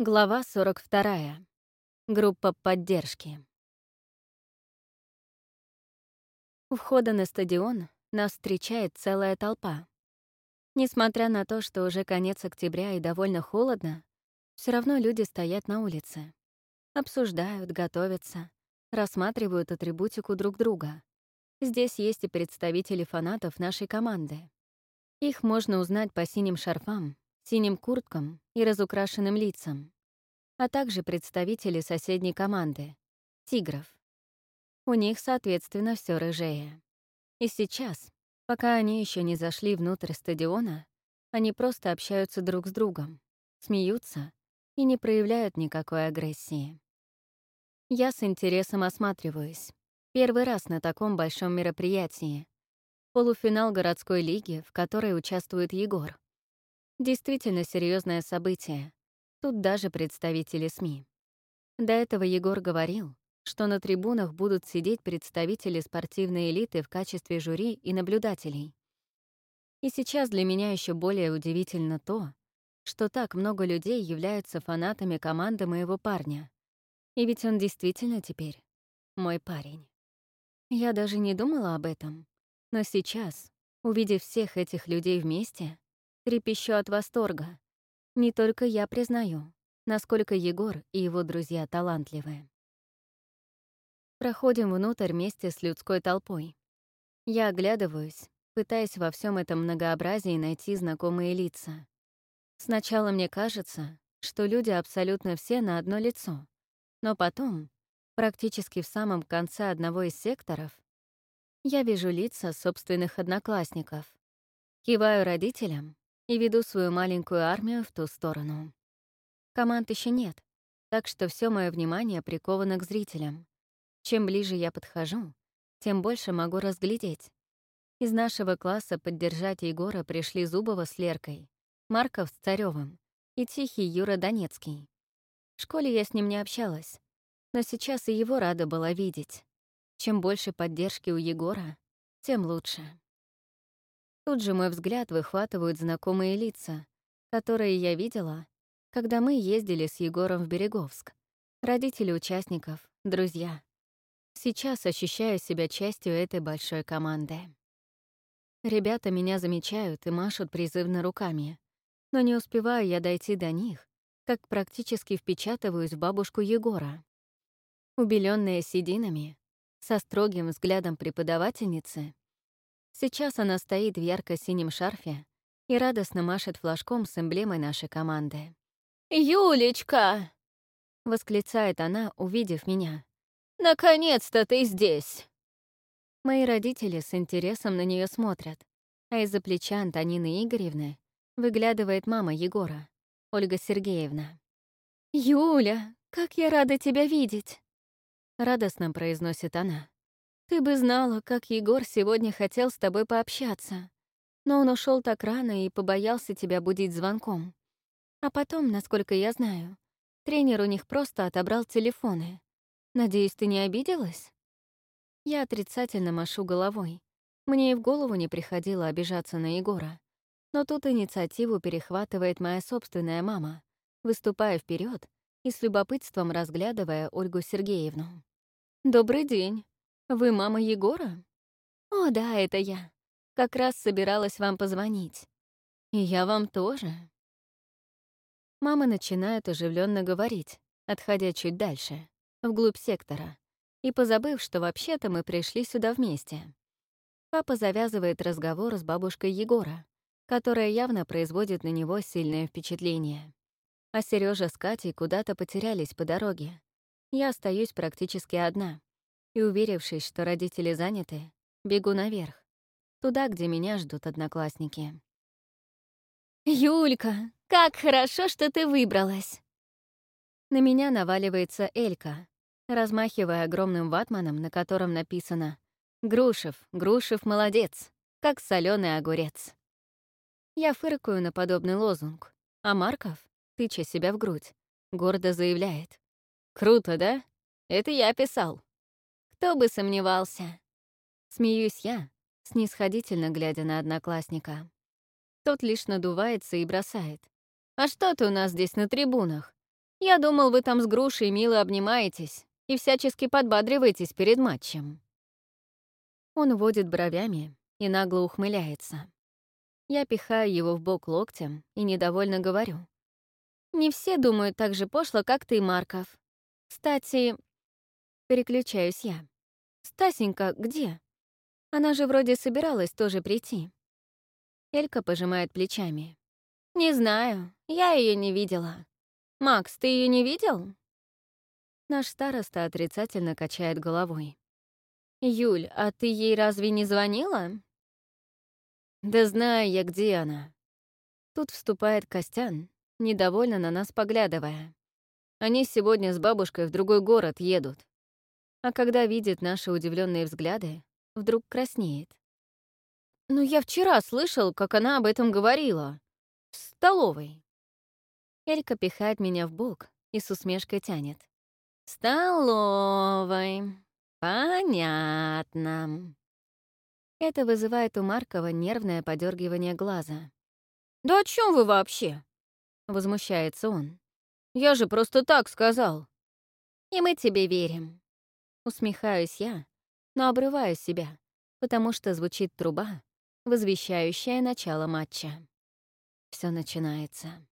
Глава 42. Группа поддержки. У входа на стадион нас встречает целая толпа. Несмотря на то, что уже конец октября и довольно холодно, все равно люди стоят на улице. Обсуждают, готовятся, рассматривают атрибутику друг друга. Здесь есть и представители фанатов нашей команды. Их можно узнать по синим шарфам, синим курткам и разукрашенным лицам, а также представители соседней команды — тигров. У них, соответственно, все рыжее. И сейчас, пока они еще не зашли внутрь стадиона, они просто общаются друг с другом, смеются и не проявляют никакой агрессии. Я с интересом осматриваюсь. Первый раз на таком большом мероприятии. Полуфинал городской лиги, в которой участвует Егор. Действительно серьезное событие. Тут даже представители СМИ. До этого Егор говорил, что на трибунах будут сидеть представители спортивной элиты в качестве жюри и наблюдателей. И сейчас для меня еще более удивительно то, что так много людей являются фанатами команды моего парня. И ведь он действительно теперь мой парень. Я даже не думала об этом, но сейчас, увидев всех этих людей вместе, Трепещу от восторга. Не только я признаю, насколько Егор и его друзья талантливы. Проходим внутрь вместе с людской толпой. Я оглядываюсь, пытаясь во всем этом многообразии найти знакомые лица. Сначала мне кажется, что люди абсолютно все на одно лицо, но потом, практически в самом конце одного из секторов, я вижу лица собственных одноклассников. Киваю родителям, и веду свою маленькую армию в ту сторону. Команд еще нет, так что все мое внимание приковано к зрителям. Чем ближе я подхожу, тем больше могу разглядеть. Из нашего класса поддержать Егора пришли Зубова с Леркой, Марков с Царёвым и Тихий Юра Донецкий. В школе я с ним не общалась, но сейчас и его рада была видеть. Чем больше поддержки у Егора, тем лучше. Тут же мой взгляд выхватывают знакомые лица, которые я видела, когда мы ездили с Егором в Береговск. Родители участников, друзья. Сейчас ощущаю себя частью этой большой команды. Ребята меня замечают и машут призывно руками. Но не успеваю я дойти до них, как практически впечатываюсь в бабушку Егора. Убеленная сединами, со строгим взглядом преподавательницы, Сейчас она стоит в ярко-синем шарфе и радостно машет флажком с эмблемой нашей команды. «Юлечка!» — восклицает она, увидев меня. «Наконец-то ты здесь!» Мои родители с интересом на нее смотрят, а из-за плеча Антонины Игоревны выглядывает мама Егора, Ольга Сергеевна. «Юля, как я рада тебя видеть!» — радостно произносит она. Ты бы знала, как Егор сегодня хотел с тобой пообщаться. Но он ушел так рано и побоялся тебя будить звонком. А потом, насколько я знаю, тренер у них просто отобрал телефоны. Надеюсь, ты не обиделась? Я отрицательно машу головой. Мне и в голову не приходило обижаться на Егора. Но тут инициативу перехватывает моя собственная мама, выступая вперед и с любопытством разглядывая Ольгу Сергеевну. «Добрый день. «Вы мама Егора?» «О, да, это я. Как раз собиралась вам позвонить. И я вам тоже». Мама начинает оживленно говорить, отходя чуть дальше, вглубь сектора, и позабыв, что вообще-то мы пришли сюда вместе. Папа завязывает разговор с бабушкой Егора, которая явно производит на него сильное впечатление. А Сережа с Катей куда-то потерялись по дороге. Я остаюсь практически одна и, уверившись, что родители заняты, бегу наверх, туда, где меня ждут одноклассники. «Юлька, как хорошо, что ты выбралась!» На меня наваливается Элька, размахивая огромным ватманом, на котором написано «Грушев, Грушев молодец, как соленый огурец». Я фыркаю на подобный лозунг, а Марков, тыча себя в грудь, гордо заявляет. «Круто, да? Это я писал». Кто бы сомневался. Смеюсь я, снисходительно глядя на одноклассника. Тот лишь надувается и бросает. «А что ты у нас здесь на трибунах? Я думал, вы там с грушей мило обнимаетесь и всячески подбадриваетесь перед матчем». Он водит бровями и нагло ухмыляется. Я пихаю его в бок локтем и недовольно говорю. «Не все думают так же пошло, как ты, Марков. Кстати...» Переключаюсь я. «Стасенька где? Она же вроде собиралась тоже прийти». Элька пожимает плечами. «Не знаю, я ее не видела. Макс, ты ее не видел?» Наш староста отрицательно качает головой. «Юль, а ты ей разве не звонила?» «Да знаю я, где она». Тут вступает Костян, недовольно на нас поглядывая. Они сегодня с бабушкой в другой город едут. А когда видит наши удивленные взгляды, вдруг краснеет. «Ну, я вчера слышал, как она об этом говорила. В столовой». Элька пихает меня в бок и с усмешкой тянет. «Столовой. Понятно». Это вызывает у Маркова нервное подергивание глаза. «Да о чем вы вообще?» — возмущается он. «Я же просто так сказал». «И мы тебе верим». Усмехаюсь я, но обрываю себя, потому что звучит труба, возвещающая начало матча. Все начинается.